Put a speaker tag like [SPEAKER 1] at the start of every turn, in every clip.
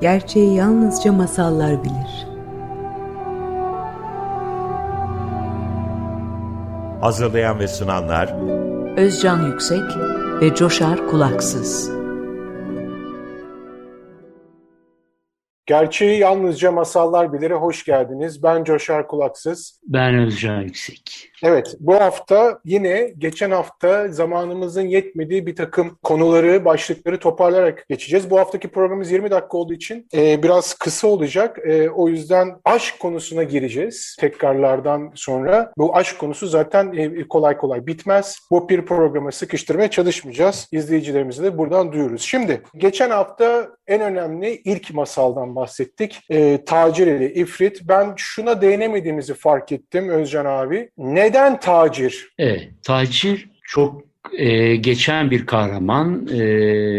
[SPEAKER 1] Gerçeği yalnızca masallar bilir.
[SPEAKER 2] Hazırlayan ve sunanlar
[SPEAKER 1] Özcan Yüksek ve Coşar Kulaksız.
[SPEAKER 3] Gerçeği yalnızca masallar bilire hoş geldiniz. Ben Coşar Kulaksız.
[SPEAKER 4] Ben Özcan Yüksek.
[SPEAKER 3] Evet, bu hafta yine geçen hafta zamanımızın yetmediği bir takım konuları, başlıkları toparlayarak geçeceğiz. Bu haftaki programımız 20 dakika olduğu için e, biraz kısa olacak. E, o yüzden aşk konusuna gireceğiz tekrarlardan sonra. Bu aşk konusu zaten e, kolay kolay bitmez. Bu bir programa sıkıştırmaya çalışmayacağız. İzleyicilerimize de buradan duyuruz. Şimdi geçen hafta en önemli ilk masaldan bahsettik. E, Tacir ile İfrit. Ben şuna değinemediğimizi fark ettim Özcan abi. Ne neden tacir?
[SPEAKER 4] Evet, tacir çok e, geçen bir kahraman. E,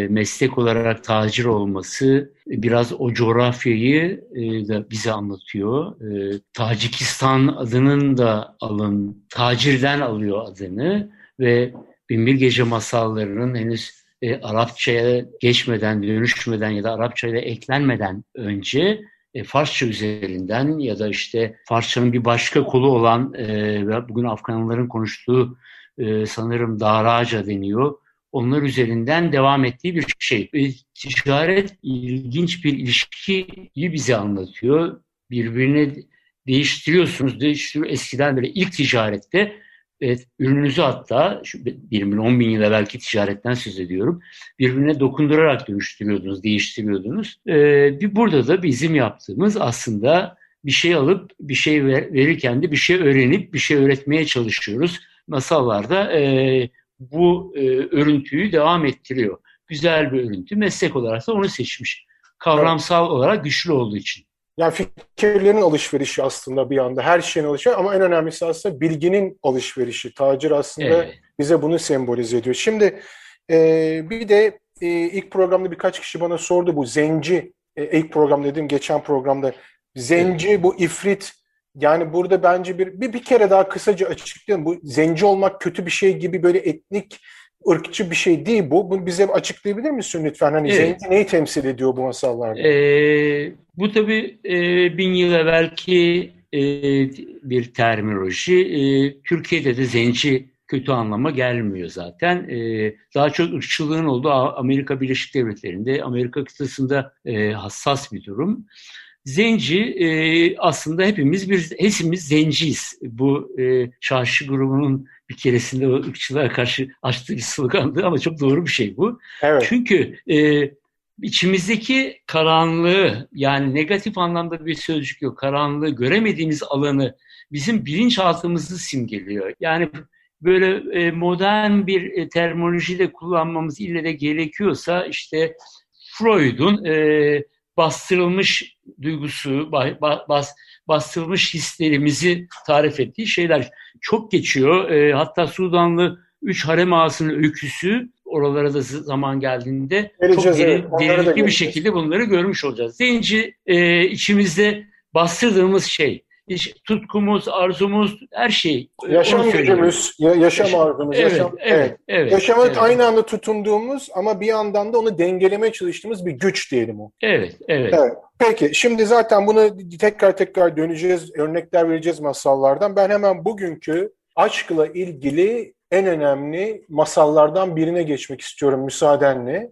[SPEAKER 4] meslek olarak tacir olması biraz o coğrafyayı e, da bize anlatıyor. E, Tacikistan adının da alın, tacirden alıyor adını ve Binbir Gece masallarının henüz e, Arapçaya geçmeden, dönüşmeden ya da Arapçaya eklenmeden önce e, Farsça üzerinden ya da işte Farsçanın bir başka kolu olan e, ve bugün Afganların konuştuğu e, sanırım Daraca deniyor. Onlar üzerinden devam ettiği bir şey. E, ticaret ilginç bir ilişkiyi bize anlatıyor. Birbirini değiştiriyorsunuz. Değiştiriyor. Eskiden böyle ilk ticarette Evet, ürününüzü hatta şu 1 bin 10 bin yıl belki ticaretten söz ediyorum. Birbirine dokundurarak dönüştürüyordunuz, değiştiriyordunuz. Ee, burada da bizim yaptığımız aslında bir şey alıp bir şey ver, verirken de bir şey öğrenip bir şey öğretmeye çalışıyoruz. Masallarda e, bu e, örüntüyü devam ettiriyor. Güzel bir örüntü. Meslek olarak da onu seçmiş. Kavramsal olarak güçlü olduğu için.
[SPEAKER 3] Yani fikirlerin alışverişi aslında bir anda her şeyin alışverişi ama en önemlisi aslında bilginin alışverişi. Tacir aslında evet. bize bunu sembolize ediyor. Şimdi e, bir de e, ilk programda birkaç kişi bana sordu bu zenci e, ilk program dediğim geçen programda zenci evet. bu ifrit yani burada bence bir, bir bir kere daha kısaca açıklayalım. Bu zenci olmak kötü bir şey gibi böyle etnik ırkçı bir şey değil bu. Bunu bize açıklayabilir misin lütfen? Hani evet. zenci neyi temsil ediyor bu masallarda?
[SPEAKER 4] Ee, bu tabii e, bin yıl evvelki e, bir terminoloji. E, Türkiye'de de zenci kötü anlama gelmiyor zaten. E, daha çok ırkçılığın olduğu Amerika Birleşik Devletleri'nde, Amerika kıtasında e, hassas bir durum. Zenci e, aslında hepimiz bir hepimiz zenciyiz. Bu e, çarşı grubunun bir keresinde o ırkçılığa karşı açtığı bir slogandı ama çok doğru bir şey bu. Evet. Çünkü e, içimizdeki karanlığı yani negatif anlamda bir sözcük yok. Karanlığı göremediğimiz alanı bizim bilinçaltımızı simgeliyor. Yani böyle e, modern bir e, terminolojiyle kullanmamız ille de gerekiyorsa işte Freud'un e, bastırılmış duygusu, bas, bastırılmış hislerimizi tarif ettiği şeyler çok geçiyor. E, hatta Sudanlı üç harem ağasının öyküsü oralara da zaman geldiğinde Geleceğiz, çok deri, derinlikli bir şekilde bunları görmüş olacağız. Zenci e, içimizde bastırdığımız şey tutkumuz, arzumuz, her şey.
[SPEAKER 3] Yaşam gücümüz, ya, yaşam Yaşam, arzumuz, evet, yaşam, evet, evet. evet Yaşama evet. aynı anda tutunduğumuz ama bir yandan da onu dengelemeye çalıştığımız bir güç diyelim o.
[SPEAKER 4] Evet, evet. evet.
[SPEAKER 3] Peki, şimdi zaten bunu tekrar tekrar döneceğiz, örnekler vereceğiz masallardan. Ben hemen bugünkü aşkla ilgili en önemli masallardan birine geçmek istiyorum müsaadenle.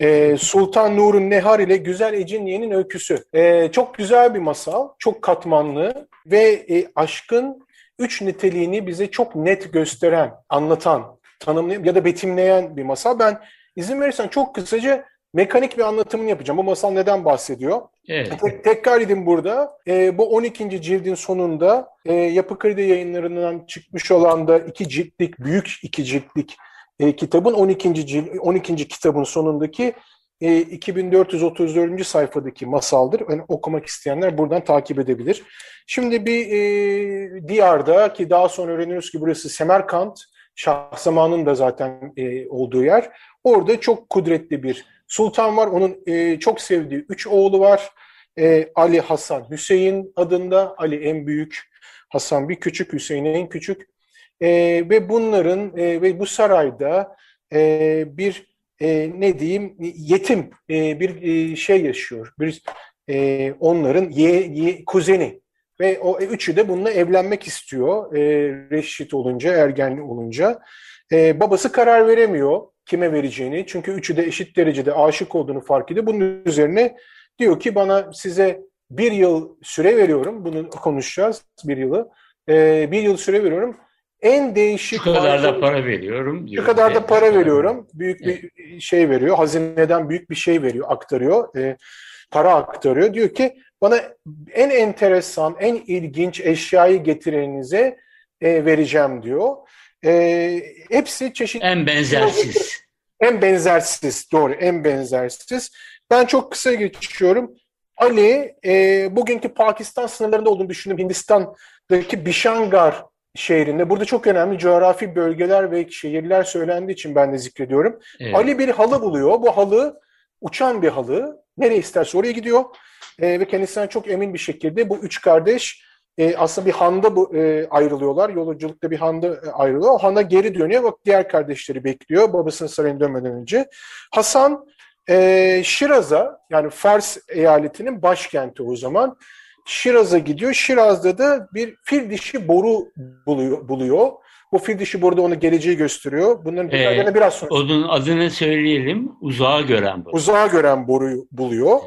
[SPEAKER 3] Ee, Sultan Nur'un Nehar ile Güzel Ecinye'nin öyküsü. Ee, çok güzel bir masal, çok katmanlı ve e, aşkın üç niteliğini bize çok net gösteren, anlatan, tanımlayan ya da betimleyen bir masal. Ben izin verirsen çok kısaca mekanik bir anlatımını yapacağım. Bu masal neden bahsediyor? Evet. Tek, tekrar edin burada. E, bu 12. cildin sonunda e, Yapı Kredi yayınlarından çıkmış olan da iki ciltlik, büyük iki ciltlik e, kitabın 12. Cil, 12. kitabın sonundaki e, 2434. sayfadaki masaldır. Yani okumak isteyenler buradan takip edebilir. Şimdi bir e, diyarda ki daha sonra öğreniyoruz ki burası Semerkant, Şahzaman'ın da zaten e, olduğu yer. Orada çok kudretli bir sultan var. Onun e, çok sevdiği üç oğlu var. E, Ali, Hasan, Hüseyin adında. Ali en büyük, Hasan bir küçük, Hüseyin en küçük. E, ve bunların e, ve bu sarayda e, bir e, ne diyeyim yetim e, bir e, şey yaşıyor. Bir e, onların ye, ye, kuzeni ve o e, üçü de bununla evlenmek istiyor. E, reşit olunca, ergen olunca. E, babası karar veremiyor kime vereceğini. Çünkü üçü de eşit derecede aşık olduğunu fark ediyor. Bunun üzerine diyor ki bana size bir yıl süre veriyorum. Bunu konuşacağız bir yılı. E, bir yıl süre veriyorum. En değişik...
[SPEAKER 4] Şu kadar da para veriyorum.
[SPEAKER 3] Diyor. Şu kadar da para veriyorum. Büyük bir şey veriyor. Hazineden büyük bir şey veriyor, aktarıyor. E, para aktarıyor. Diyor ki bana en enteresan, en ilginç eşyayı getirenize e, vereceğim diyor. E, hepsi çeşitli...
[SPEAKER 4] En benzersiz.
[SPEAKER 3] En benzersiz, doğru, en benzersiz. Ben çok kısa geçiyorum. Ali, e, bugünkü Pakistan sınırlarında olduğunu düşündüm. Hindistan'daki Bishangar şehrinde. Burada çok önemli coğrafi bölgeler ve şehirler söylendiği için ben de zikrediyorum. Evet. Ali bir halı buluyor. Bu halı uçan bir halı. Nereye isterse oraya gidiyor. E, ve kendisinden çok emin bir şekilde bu üç kardeş e, aslında bir handa bu, e, ayrılıyorlar. Yolculukta bir handa e, ayrılıyor. O handa geri dönüyor. Bak diğer kardeşleri bekliyor babasının sarayına dönmeden önce. Hasan e, Şiraz'a yani Fars eyaletinin başkenti o zaman. Şiraz'a gidiyor. Şiraz'da da bir fil dişi boru buluyor. buluyor. Bu fil dişi boru da ona geleceği gösteriyor. Bunların
[SPEAKER 4] ee, biraz sonra... Onun adını söyleyelim. Uzağa gören boru.
[SPEAKER 3] Uzağa gören boruyu buluyor.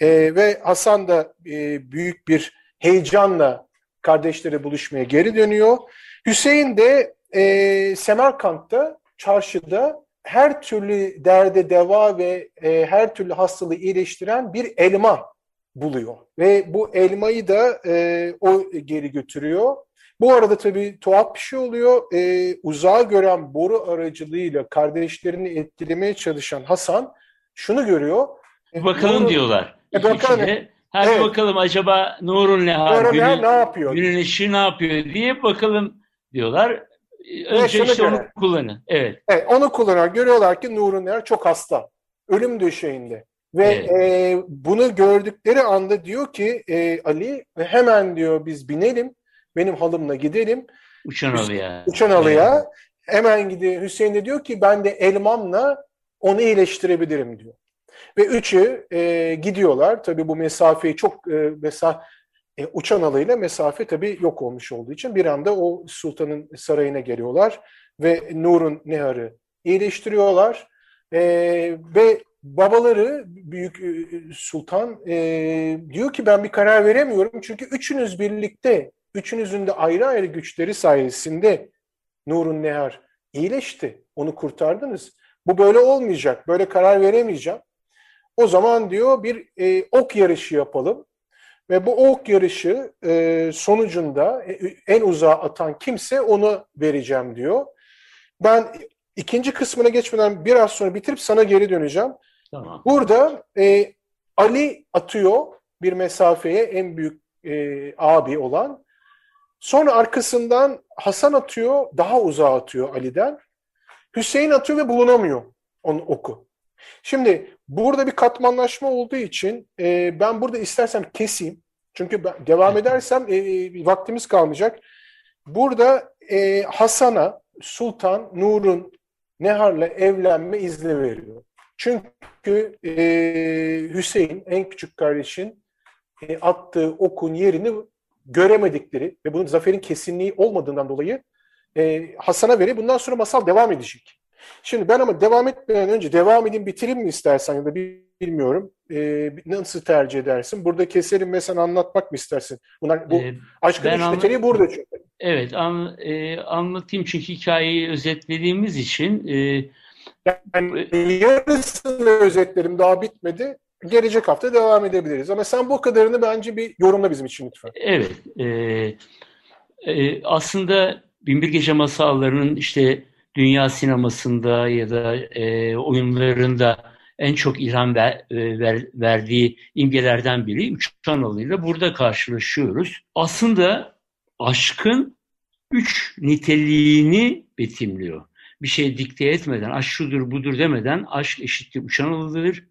[SPEAKER 3] Evet. E, ve Hasan da e, büyük bir heyecanla kardeşleri buluşmaya geri dönüyor. Hüseyin de e, Semerkant'ta, çarşıda her türlü derde deva ve e, her türlü hastalığı iyileştiren bir elma buluyor. Ve bu elmayı da e, o geri götürüyor. Bu arada tabii tuhaf bir şey oluyor. E, uzağa gören boru aracılığıyla kardeşlerini etkilemeye çalışan Hasan şunu görüyor.
[SPEAKER 4] Bakalım Nur'un, diyorlar. E, bakalım. Hadi evet. bakalım acaba Nur'un ne hal,
[SPEAKER 3] günün, ne yapıyor?
[SPEAKER 4] Günün ışığı ne yapıyor diye bakalım diyorlar. Önce evet, işte onu kullanın. Evet.
[SPEAKER 3] evet. Onu kullanar. Görüyorlar ki Nur'un Neher çok hasta. Ölüm döşeğinde. Ve evet. e, bunu gördükleri anda diyor ki e, Ali hemen diyor biz binelim. Benim halımla gidelim.
[SPEAKER 4] Uçan alıya.
[SPEAKER 3] Uçan alıya. Evet. Hemen gidiyor. Hüseyin de diyor ki ben de elmamla onu iyileştirebilirim diyor. Ve üçü e, gidiyorlar. Tabii bu mesafeyi çok e, mesela e, uçan alıyla mesafe tabii yok olmuş olduğu için bir anda o sultanın sarayına geliyorlar ve Nur'un Nehar'ı iyileştiriyorlar. E, ve babaları büyük e, sultan e, diyor ki ben bir karar veremiyorum çünkü üçünüz birlikte, üçünüzün de ayrı ayrı güçleri sayesinde Nur'un Nehar iyileşti. Onu kurtardınız. Bu böyle olmayacak. Böyle karar veremeyeceğim. O zaman diyor bir e, ok yarışı yapalım ve bu ok yarışı e, sonucunda e, en uzağa atan kimse onu vereceğim diyor. Ben ikinci kısmına geçmeden biraz sonra bitirip sana geri döneceğim. Tamam. Burada e, Ali atıyor bir mesafeye en büyük e, abi olan. Sonra arkasından Hasan atıyor, daha uzağa atıyor Ali'den. Hüseyin atıyor ve bulunamıyor onun oku. Şimdi burada bir katmanlaşma olduğu için e, ben burada istersem keseyim. Çünkü ben devam edersem e, vaktimiz kalmayacak. Burada e, Hasan'a Sultan Nur'un Nehar'la evlenme izni veriyor. Çünkü e, Hüseyin en küçük kardeşin e, attığı okun yerini göremedikleri ve bunun zaferin kesinliği olmadığından dolayı e, Hasan'a veriyor. Bundan sonra masal devam edecek. Şimdi ben ama devam etmeden önce devam edeyim bitireyim mi istersen ya da bilmiyorum. Ee, nasıl tercih edersin? Burada keselim mesela anlatmak mı istersin? Bunlar, bu ee, aşkın işleteliği burada çünkü.
[SPEAKER 4] Evet an, e, anlatayım çünkü hikayeyi özetlediğimiz için. E,
[SPEAKER 3] yani yarısını özetlerim daha bitmedi. Gelecek hafta devam edebiliriz. Ama sen bu kadarını bence bir yorumla bizim için lütfen.
[SPEAKER 4] Evet. E, e, aslında Binbir Gece Masalları'nın işte dünya sinemasında ya da e, oyunlarında en çok ilham ver, e, ver, verdiği imgelerden biri Üç kanalıyla burada karşılaşıyoruz. Aslında aşkın üç niteliğini betimliyor. Bir şey dikte etmeden, aşk şudur budur demeden aşk eşittir uçan alıdır,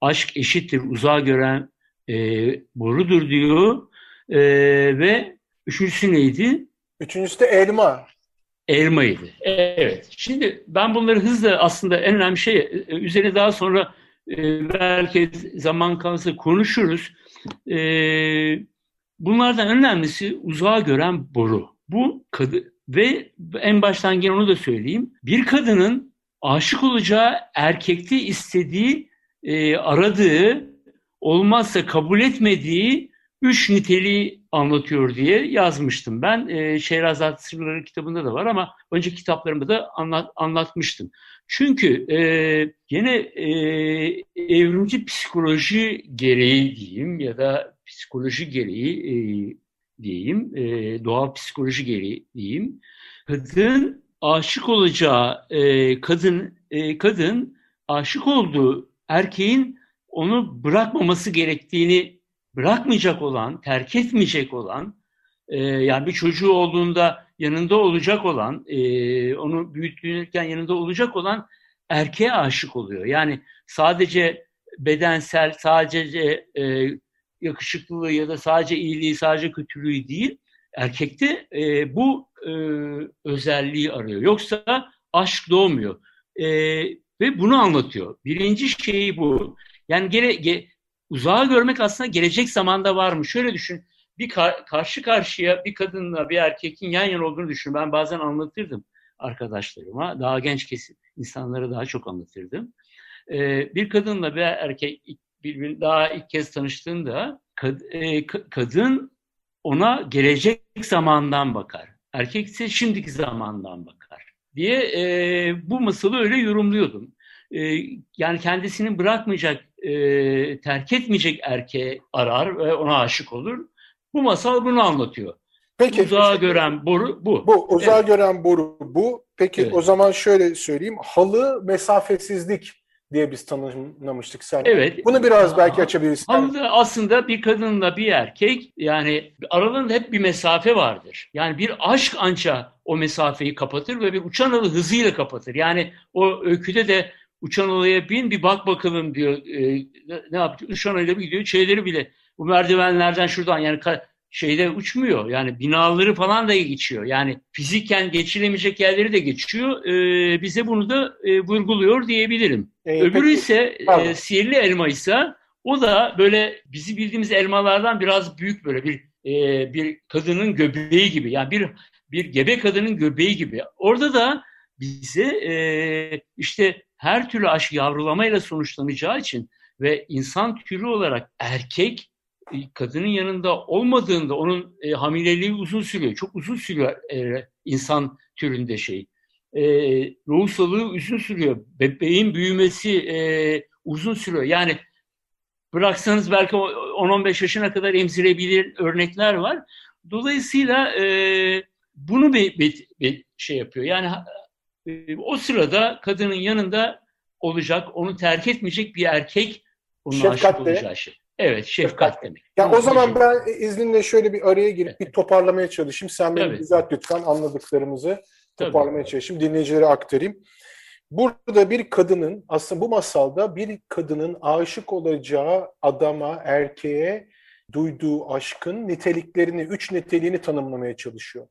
[SPEAKER 4] aşk eşittir uzağa gören e, borudur diyor. E, ve üçüncüsü neydi?
[SPEAKER 3] Üçüncüsü de elma.
[SPEAKER 4] elmaydı. Evet. Şimdi ben bunları hızla aslında en önemli şey e, üzerine daha sonra e, belki zaman kalırsa konuşuruz. E, bunlardan önemlisi uzağa gören boru. Bu kadı ve en baştan gene onu da söyleyeyim. Bir kadının aşık olacağı erkekte istediği, e, aradığı, olmazsa kabul etmediği üç niteliği anlatıyor diye yazmıştım. Ben e, Şehrazat Sırları kitabında da var ama önce kitaplarımda da anlat, anlatmıştım. Çünkü e, yine e, evrimci psikoloji gereği diyeyim ya da psikoloji gereği e, diyeyim, e, doğal psikoloji gereği diyeyim. Kadın aşık olacağı e, kadın e, kadın aşık olduğu erkeğin onu bırakmaması gerektiğini bırakmayacak olan, terk etmeyecek olan, e, yani bir çocuğu olduğunda yanında olacak olan, e, onu büyütürken yanında olacak olan erkeğe aşık oluyor. Yani sadece bedensel, sadece e, yakışıklılığı ya da sadece iyiliği, sadece kötülüğü değil, erkekte e, bu e, özelliği arıyor. Yoksa aşk doğmuyor. E, ve bunu anlatıyor. Birinci şeyi bu. Yani gere, ge, uzağa görmek aslında gelecek zamanda var mı? Şöyle düşün. Bir kar, karşı karşıya bir kadınla bir erkekin yan yana olduğunu düşün. Ben bazen anlatırdım arkadaşlarıma. Daha genç kesim insanlara daha çok anlatırdım. Ee, bir kadınla bir erkek birbirine daha ilk kez tanıştığında kad, e, kadın ona gelecek zamandan bakar. Erkek ise şimdiki zamandan bakar diye e, bu masalı öyle yorumluyordum. E, yani kendisini bırakmayacak, e, terk etmeyecek erkeğe arar ve ona aşık olur. Bu masal bunu anlatıyor. Peki, uzağa işte, gören boru bu.
[SPEAKER 3] Bu uzağa evet. gören boru bu. Peki evet. o zaman şöyle söyleyeyim. Halı mesafesizlik diye biz tanımlamıştık sen.
[SPEAKER 4] Evet.
[SPEAKER 3] Bunu biraz belki açabilirsin.
[SPEAKER 4] Halıda aslında bir kadınla bir erkek yani aralarında hep bir mesafe vardır. Yani bir aşk anca o mesafeyi kapatır ve bir uçan halı hızıyla kapatır. Yani o öyküde de uçan halıya bin bir bak bakalım diyor. E, ne yaptı? Uçan halıyla gidiyor. Şeyleri bile bu merdivenlerden şuradan yani şeyde uçmuyor. Yani binaları falan da geçiyor. Yani fiziken geçilemeyecek yerleri de geçiyor. E, bize bunu da e, vurguluyor diyebilirim. E, Öbürü peki, ise e, sihirli elma ise o da böyle bizi bildiğimiz elmalardan biraz büyük böyle bir e, bir kadının göbeği gibi. Yani bir bir gebe kadının göbeği gibi. Orada da bize e, işte her türlü aşk yavrulamayla sonuçlanacağı için ve insan türü olarak erkek kadının yanında olmadığında onun e, hamileliği uzun sürüyor. Çok uzun sürüyor e, insan türünde şey. E, ruhsalığı uzun sürüyor. Bebeğin büyümesi e, uzun sürüyor. Yani bıraksanız belki 10-15 yaşına kadar emzirebilir örnekler var. Dolayısıyla e, bunu bir, bir, bir şey yapıyor. Yani e, o sırada kadının yanında olacak, onu terk etmeyecek bir erkek onun aşık olacağı şey. Evet, şefkat demek.
[SPEAKER 3] Ya o zaman ben izninle şöyle bir araya girip bir toparlamaya çalışayım. Sen beni evet. düzelt lütfen anladıklarımızı toparlamaya Tabii. çalışayım. Dinleyicilere aktarayım. Burada bir kadının, aslında bu masalda bir kadının aşık olacağı adama, erkeğe duyduğu aşkın niteliklerini, üç niteliğini tanımlamaya çalışıyor.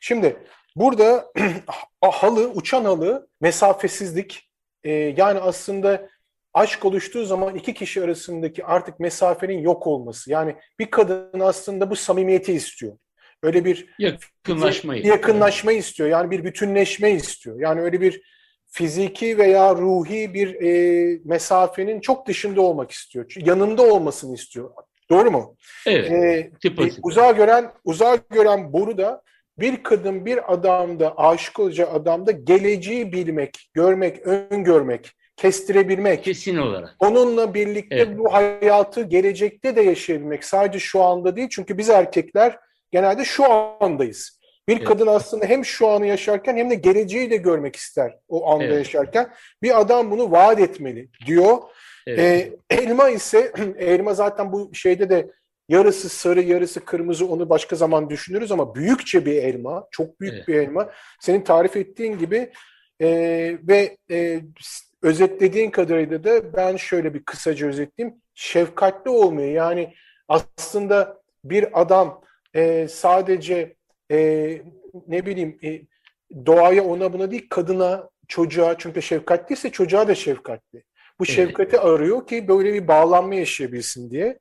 [SPEAKER 3] Şimdi burada halı, uçan halı, mesafesizlik, e, yani aslında aşk oluştuğu zaman iki kişi arasındaki artık mesafenin yok olması. Yani bir kadın aslında bu samimiyeti istiyor. Öyle bir
[SPEAKER 4] yakınlaşmayı,
[SPEAKER 3] yakınlaşmayı istiyor. Yani bir bütünleşme istiyor. Yani öyle bir fiziki veya ruhi bir e, mesafenin çok dışında olmak istiyor. Yanında olmasını istiyor. Doğru mu?
[SPEAKER 4] Evet. Ee,
[SPEAKER 3] e, uzağa gören uzağa gören boru da bir kadın bir adamda aşık olacağı adamda geleceği bilmek, görmek, öngörmek, kestirebilmek.
[SPEAKER 4] Kesin olarak.
[SPEAKER 3] Onunla birlikte evet. bu hayatı gelecekte de yaşayabilmek. Sadece şu anda değil. Çünkü biz erkekler genelde şu andayız. Bir evet. kadın aslında hem şu anı yaşarken hem de geleceği de görmek ister o anda evet. yaşarken. Bir adam bunu vaat etmeli diyor. Evet. Ee, elma ise, elma zaten bu şeyde de yarısı sarı yarısı kırmızı onu başka zaman düşünürüz ama büyükçe bir elma, çok büyük evet. bir elma. Senin tarif ettiğin gibi e, ve e, özetlediğin kadarıyla da ben şöyle bir kısaca özetleyeyim. Şefkatli olmayı yani aslında bir adam e, sadece e, ne bileyim e, doğaya ona buna değil kadına, çocuğa çünkü şefkatliyse çocuğa da şefkatli. Bu evet. şefkati arıyor ki böyle bir bağlanma yaşayabilsin diye.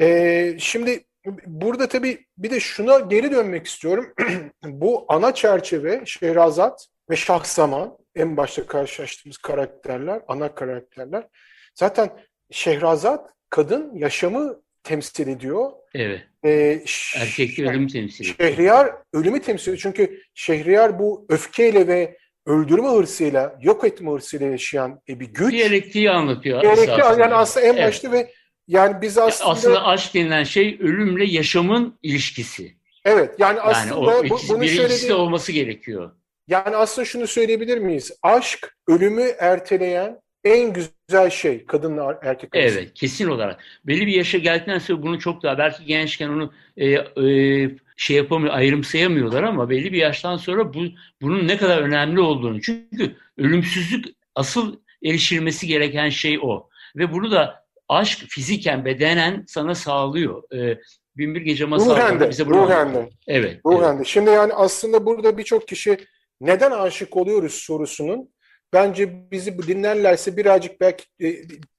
[SPEAKER 3] Ee, şimdi burada tabii bir de şuna geri dönmek istiyorum. Bu ana çerçeve Şehrazat ve Şahzaman en başta karşılaştığımız karakterler, ana karakterler. Zaten Şehrazat kadın yaşamı temsil ediyor.
[SPEAKER 4] Evet. Ee, Erkek ölümü temsil ediyor.
[SPEAKER 3] Şehriyar ölümü temsil ediyor. Çünkü Şehriyar bu öfkeyle ve öldürme hırsıyla, yok etme hırsıyla yaşayan e, bir güç.
[SPEAKER 4] Diyalektiği anlatıyor.
[SPEAKER 3] Diyalektiği yani aslında en evet. başta ve yani biz aslında...
[SPEAKER 4] Aslında aşk denilen şey ölümle yaşamın ilişkisi.
[SPEAKER 3] Evet yani aslında yani o ikisi,
[SPEAKER 4] bunu söylediğim... olması gerekiyor.
[SPEAKER 3] Yani aslında şunu söyleyebilir miyiz? Aşk ölümü erteleyen en güzel şey kadınla erkek
[SPEAKER 4] arasında. Evet kesin olarak. Belli bir yaşa geldikten sonra bunu çok daha belki gençken onu e, e, şey yapamıyor, ayrımsayamıyorlar ama belli bir yaştan sonra bu bunun ne kadar önemli olduğunu. Çünkü ölümsüzlük asıl erişilmesi gereken şey o. Ve bunu da aşk fiziken, bedenen sana sağlıyor. Ee, Binbir Gece Masalları'nda bize bunu
[SPEAKER 3] ruhen de.
[SPEAKER 4] Evet.
[SPEAKER 3] Ruhen evet. de. Şimdi yani aslında burada birçok kişi neden aşık oluyoruz sorusunun bence bizi dinlerlerse birazcık belki e,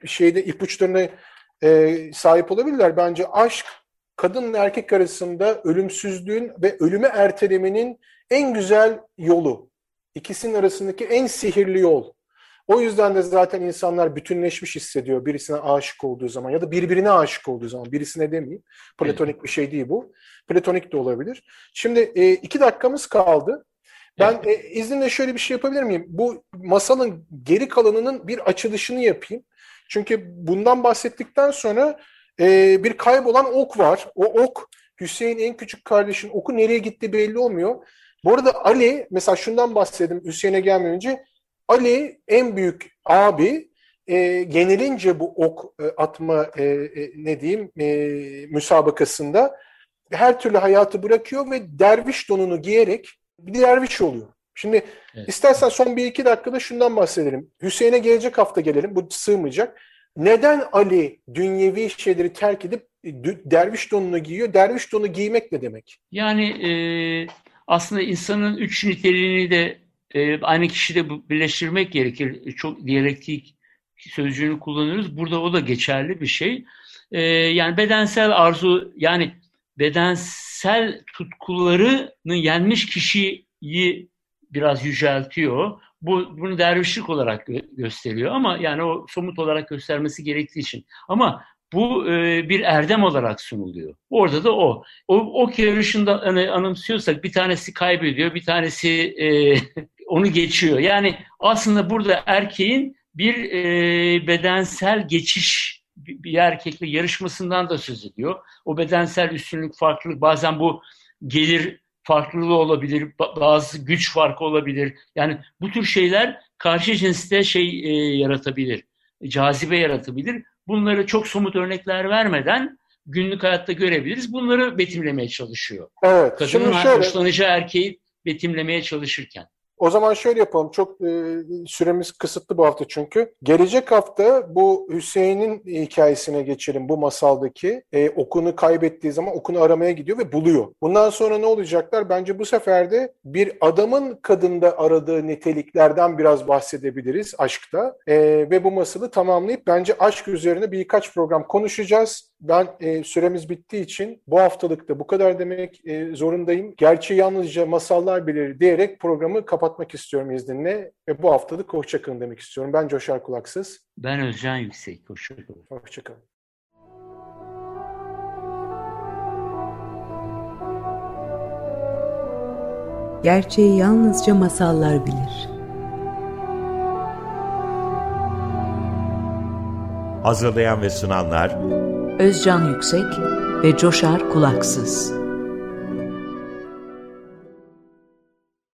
[SPEAKER 3] şeyde ipuçlarına e, sahip olabilirler. Bence aşk kadın erkek arasında ölümsüzlüğün ve ölümü ertelemenin en güzel yolu. İkisinin arasındaki en sihirli yol. O yüzden de zaten insanlar bütünleşmiş hissediyor birisine aşık olduğu zaman ya da birbirine aşık olduğu zaman. Birisine demeyeyim. Platonik bir şey değil bu. Platonik de olabilir. Şimdi e, iki dakikamız kaldı. Ben e, izninle şöyle bir şey yapabilir miyim? Bu masalın geri kalanının bir açılışını yapayım. Çünkü bundan bahsettikten sonra e, bir kaybolan ok var. O ok Hüseyin en küçük kardeşin oku nereye gitti belli olmuyor. Bu arada Ali mesela şundan bahsedelim Hüseyin'e gelmeden önce. Ali en büyük abi e, genelince bu ok e, atma e, e, ne diyeyim e, müsabakasında her türlü hayatı bırakıyor ve derviş donunu giyerek bir derviş oluyor. Şimdi evet. istersen son bir iki dakikada şundan bahsedelim. Hüseyin'e gelecek hafta gelelim. Bu sığmayacak. Neden Ali dünyevi şeyleri terk edip e, derviş donunu giyiyor? Derviş donu giymek ne demek?
[SPEAKER 4] Yani e, aslında insanın üç niteliğini de e, aynı kişide birleştirmek gerekir. Çok diyalektik sözcüğünü kullanıyoruz. Burada o da geçerli bir şey. E, yani bedensel arzu yani bedensel tutkularını yenmiş kişiyi biraz yüceltiyor. Bu bunu dervişlik olarak gö- gösteriyor ama yani o somut olarak göstermesi gerektiği için. Ama bu e, bir erdem olarak sunuluyor. Orada da o. O, o yarışında hani, anımsıyorsak bir tanesi kaybediyor, bir tanesi e, onu geçiyor. Yani aslında burada erkeğin bir e, bedensel geçiş bir erkekle yarışmasından da söz ediyor. O bedensel üstünlük, farklılık bazen bu gelir farklılığı olabilir, bazı güç farkı olabilir. Yani bu tür şeyler karşı cinste şey e, yaratabilir, cazibe yaratabilir. Bunları çok somut örnekler vermeden günlük hayatta görebiliriz. Bunları betimlemeye çalışıyor. Evet. Kadının şöyle... hoşlanacağı erkeği betimlemeye çalışırken.
[SPEAKER 3] O zaman şöyle yapalım. Çok e, süremiz kısıtlı bu hafta çünkü. Gelecek hafta bu Hüseyin'in hikayesine geçelim bu masaldaki. E, okunu kaybettiği zaman okunu aramaya gidiyor ve buluyor. Bundan sonra ne olacaklar? Bence bu sefer de bir adamın kadında aradığı niteliklerden biraz bahsedebiliriz aşkta. E, ve bu masalı tamamlayıp bence aşk üzerine birkaç program konuşacağız. Ben e, süremiz bittiği için bu haftalıkta bu kadar demek e, zorundayım. Gerçi yalnızca masallar bilir diyerek programı kapatmak istiyorum izninle. Ve bu haftalık hoşçakalın demek istiyorum. Ben Coşar Kulaksız.
[SPEAKER 4] Ben Özcan Yüksek. Hoşçakalın.
[SPEAKER 3] Hoşçakalın.
[SPEAKER 1] Gerçeği yalnızca masallar bilir.
[SPEAKER 2] Hazırlayan ve sunanlar
[SPEAKER 1] Özcan Yüksek ve Coşar Kulaksız.